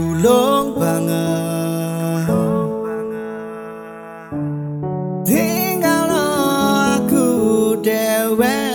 tulong banget. Tinggal aku dewek